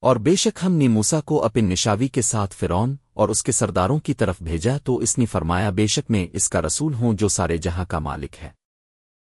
اور بے شک ہم نے موسا کو اپن نشاوی کے ساتھ فرون اور اس کے سرداروں کی طرف بھیجا تو اس نے فرمایا، بے شک میں اس کا رسول ہوں جو سارے جہاں کا مالک ہے۔